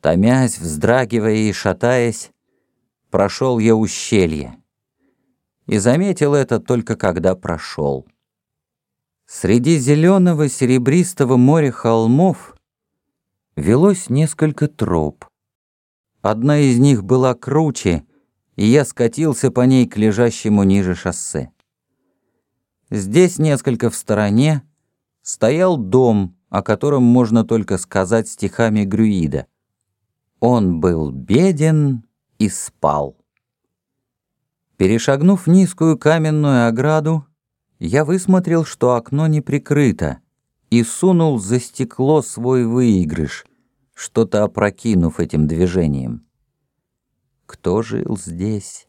Томясь, вздрагивая и шатаясь, прошел я ущелье. И заметил это только когда прошел. Среди зеленого серебристого моря холмов велось несколько троп. Одна из них была круче, и я скатился по ней к лежащему ниже шоссе. Здесь, несколько в стороне, стоял дом, о котором можно только сказать стихами Грюида. Он был беден и спал. Перешагнув низкую каменную ограду, я высмотрел, что окно не прикрыто, и сунул за стекло свой выигрыш, что-то опрокинув этим движением. Кто жил здесь?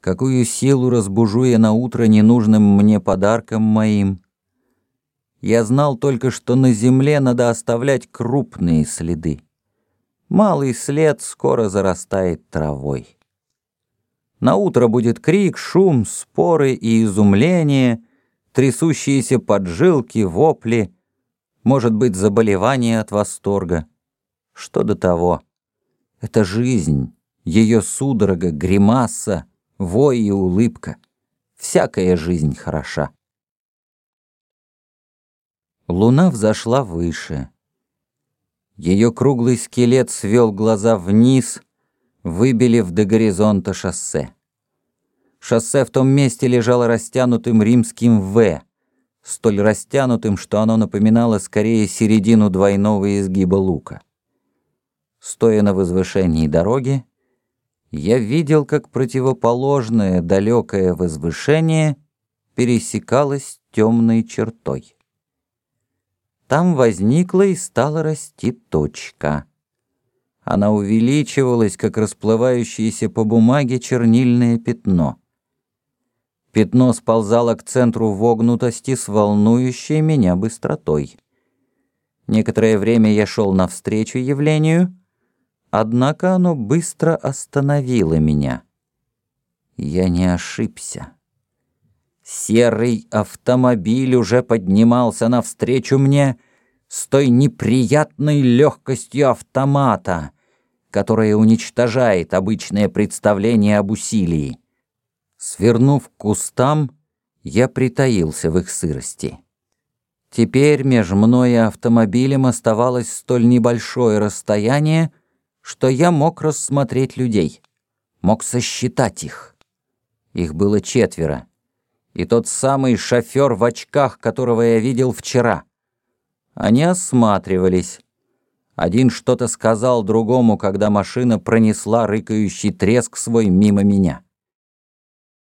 Какую силу разбужу я на утро ненужным мне подарком моим? Я знал только, что на земле надо оставлять крупные следы. Малый след скоро зарастает травой. На утро будет крик, шум, споры и изумление, трясущиеся поджилки, вопли, может быть, заболевание от восторга. Что до того? Это жизнь, ее судорога, гримаса, вой и улыбка. Всякая жизнь хороша. Луна взошла выше. Ее круглый скелет свел глаза вниз, выбелив до горизонта шоссе. Шоссе в том месте лежало растянутым римским «В», столь растянутым, что оно напоминало скорее середину двойного изгиба лука. Стоя на возвышении дороги, я видел, как противоположное далекое возвышение пересекалось темной чертой. Там возникла и стала расти точка. Она увеличивалась, как расплывающееся по бумаге чернильное пятно. Пятно сползало к центру вогнутости с волнующей меня быстротой. Некоторое время я шел навстречу явлению, однако оно быстро остановило меня. Я не ошибся. Серый автомобиль уже поднимался навстречу мне с той неприятной легкостью автомата, которая уничтожает обычное представление об усилии. Свернув к кустам, я притаился в их сырости. Теперь между мной и автомобилем оставалось столь небольшое расстояние, что я мог рассмотреть людей, мог сосчитать их. Их было четверо. И тот самый шофер в очках, которого я видел вчера. Они осматривались. Один что-то сказал другому, когда машина пронесла рыкающий треск свой мимо меня.